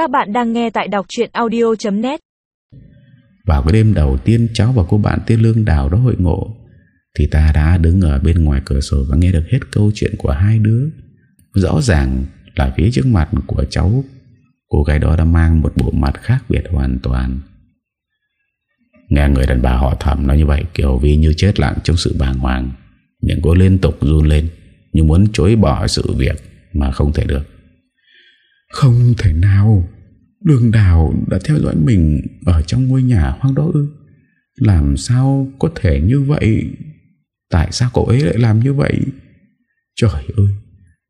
Các bạn đang nghe tại đọc chuyện audio.net Vào cái đêm đầu tiên cháu và cô bạn tên Lương Đào đó hội ngộ, Thì ta đã đứng ở bên ngoài cửa sổ và nghe được hết câu chuyện của hai đứa. Rõ ràng là phía trước mặt của cháu, Cô gái đó đã mang một bộ mặt khác biệt hoàn toàn. Nghe người đàn bà họ thầm nói như vậy, Kiểu vi như chết lặng trong sự bàng hoàng. Miệng cô liên tục run lên, Như muốn chối bỏ sự việc Mà không thể được. Không thể nào. Đường đào đã theo dõi mình Ở trong ngôi nhà hoang đó ư. Làm sao có thể như vậy? Tại sao cậu ấy lại làm như vậy? Trời ơi!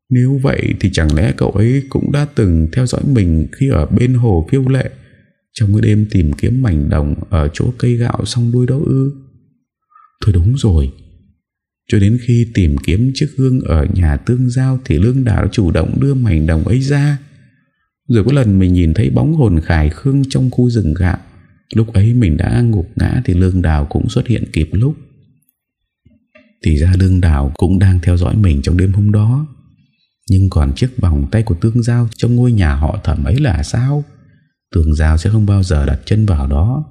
Nếu vậy thì chẳng lẽ cậu ấy Cũng đã từng theo dõi mình Khi ở bên hồ phiêu lệ, Trong cái đêm tìm kiếm mảnh đồng Ở chỗ cây gạo xong đuôi đó ư? Thôi đúng rồi. Cho đến khi tìm kiếm chiếc gương Ở nhà tương giao Thì Lương Đào chủ động đưa mảnh đồng ấy ra rồi có lần mình nhìn thấy bóng hồn Khải Khương trong khu rừng gạo. Lúc ấy mình đã ngục ngã Thì Lương Đào cũng xuất hiện kịp lúc. Thì ra Lương Đào cũng đang theo dõi mình trong đêm hôm đó. Nhưng còn chiếc vòng tay của Tương Giao Trong ngôi nhà họ thẩm ấy là sao? Tương Giao sẽ không bao giờ đặt chân vào đó.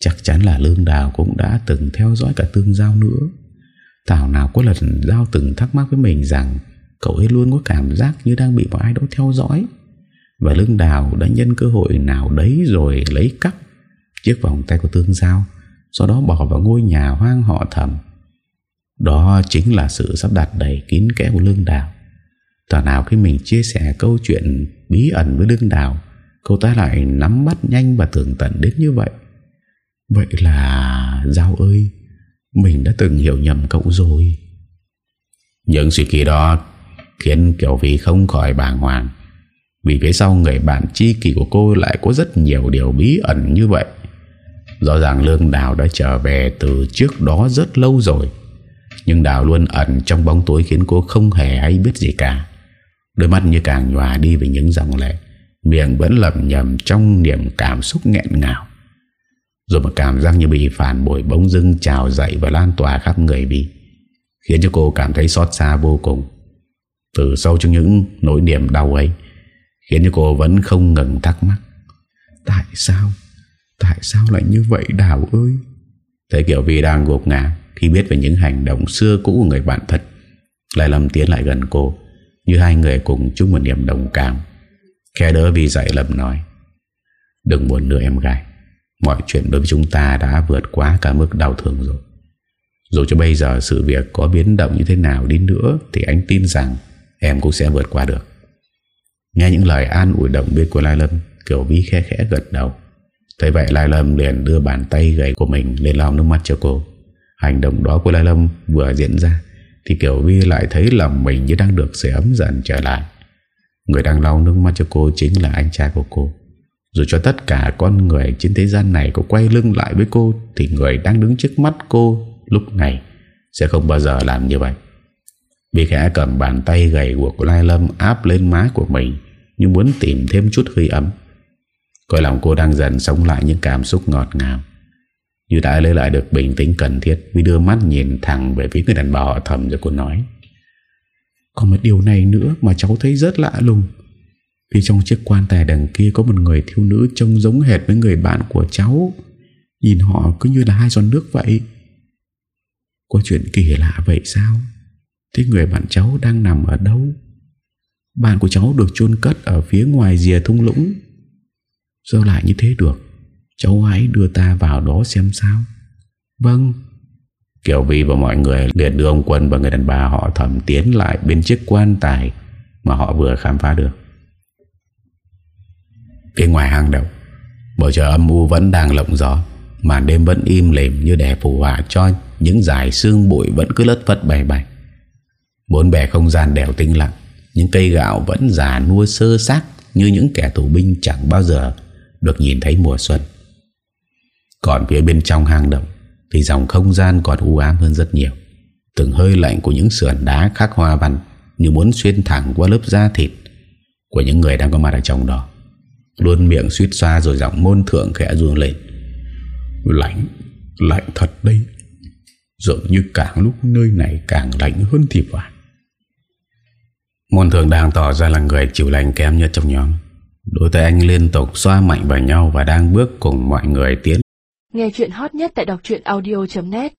Chắc chắn là Lương Đào cũng đã từng theo dõi cả Tương Giao nữa. Thảo nào có lần Giao từng thắc mắc với mình rằng Cậu ấy luôn có cảm giác như đang bị một ai đó theo dõi và lương đào đã nhân cơ hội nào đấy rồi lấy cắp chiếc vòng tay của tương giao, Sau đó bỏ vào ngôi nhà hoang họ thầm. Đó chính là sự sắp đặt đầy kín kẽ của lương đào. Tòa nào khi mình chia sẻ câu chuyện bí ẩn với lương đào Cô ta lại nắm bắt nhanh và tường tận đến như vậy. Vậy là, Giao ơi, Mình đã từng hiểu nhầm cậu rồi. Những suy nghĩ đó Khiến Kiều Vy không khỏi bàng hoàng vì phía sau người bạn chi kỷ của cô lại có rất nhiều điều bí ẩn như vậy? Rõ ràng Lương Đào đã trở về từ trước đó rất lâu rồi, Nhưng Đào luôn ẩn trong bóng tối khiến cô không hề hay biết gì cả. Đôi mắt như càng nhòa đi với những dòng lệ, Miệng vẫn lầm nhầm trong niềm cảm xúc nghẹn ngào. Rồi một cảm giác như bị phản bội bóng dưng trào dậy và lan tỏa khắp người bị Khiến cho cô cảm thấy xót xa vô cùng. Từ sâu trong những nỗi niềm đau ấy Khiến cho cô vẫn không ngừng thắc mắc. Tại sao? Tại sao lại như vậy, Đào ơi? Thấy kiểu vì đang gục ngã, Khi biết về những hành động xưa cũ của người bạn thật, Lại lầm tiến lại gần cô, Như hai người cùng chung một niềm đồng cảm. Khe đỡ vì dạy lầm nói, Đừng buồn nữa em gái, Mọi chuyện đối với chúng ta đã vượt quá cả mức đau thương rồi. Dù cho bây giờ sự việc có biến động như thế nào đi nữa, Thì anh tin rằng em cũng sẽ vượt qua được. Nghe những lời an ủi động viên của Lai Lâm Kiều Vi khẽ khẽ gật đầu. Thế vậy, Lai Lâm liền đưa bàn tay gầy của mình Lên lau nước mắt cho cô. Hành động đó của Lai Lâm vừa diễn ra, Thì Kiều Vi lại thấy lòng mình Như đang được sưởi ấm dần trở lại. Người đang lau nước mắt cho cô Chính là anh trai của cô. Dù cho tất cả con người trên thế gian này Có quay lưng lại với cô, Thì người đang đứng trước mắt cô Lúc này sẽ không bao giờ làm như vậy vì khẽ cầm bàn tay gầy của Lai Lâm áp lên má của mình, như muốn tìm thêm chút hơi ấm. Coi lòng cô đang dần sống lại những cảm xúc ngọt ngào. Như đã lấy lại được bình tĩnh cần thiết vì đưa mắt nhìn thẳng về phía người đàn bà họ thầm rồi cô nói. Còn một điều này nữa mà cháu thấy rất lạ lùng. Vì trong chiếc quan tài đằng kia có một người thiếu nữ trông giống hệt với người bạn của cháu. Nhìn họ cứ như là hai giọt nước vậy. Có chuyện kỳ lạ vậy sao? Thế người bạn cháu đang nằm ở đâu? Bạn của cháu được chôn cất Ở phía ngoài rìa thung lũng. Sao lại như thế được. Cháu hãy đưa ta vào đó xem sao. Vâng. Kiều Vi và mọi người liền đưa ông Quân Và người đàn bà họ thẩm tiến lại Bên chiếc quan tài Mà họ vừa khám phá được. Phía ngoài hang động Bầu trời âm u vẫn đang lộng gió Màn đêm vẫn im lìm như để phù họa cho Những dải xương bụi vẫn cứ lất vất bay bay Bốn bề không gian đều tĩnh lặng. Những cây gạo vẫn già nuôi sơ xác Như những kẻ tù binh chẳng bao giờ Được nhìn thấy mùa xuân. Còn phía bên trong hang động Thì dòng không gian còn u ám hơn rất nhiều. Từng hơi lạnh của những sườn đá khắc hoa văn Như muốn xuyên thẳng qua lớp da thịt Của những người đang có mặt ở trong đó. Luôn miệng suýt xoa rồi giọng môn thượng khẽ ruông lên. Lạnh Lạnh thật đây Dường như càng lúc nơi này càng lạnh hơn thì phải. Môn thường đang tỏ ra là người chịu lành kém nhất trong nhóm. Đôi tay anh liên tục xoa mạnh vào nhau Và đang bước cùng mọi người tiến. Nghe chuyện hot nhất tại đọc audio.net